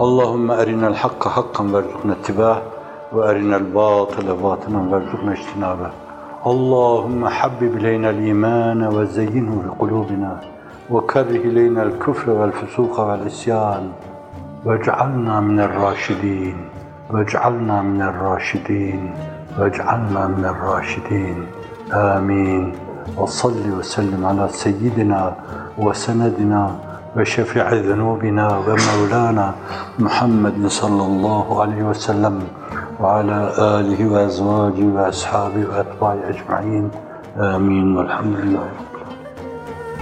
اللهم أرنا الحق حقا وارزقنا اتباعه وأرنا الباطل باطلا وارزقنا اجتنابه. اللهم حبب إلينا الإيمان وزينه في قلوبنا وكره إلينا الكفر والفسوق والعصيان. واجعلنا من الراشدين واجعلنا من الراشدين واجعلنا من الراشدين. آمين. وصل وسلم على سيدنا وسندنا وشفيع ذنوبنا ومولانا محمد صلى الله عليه وسلم وعلى آله وأزواجه وأصحابه وأتباعه أجمعين. آمين. والحمد لله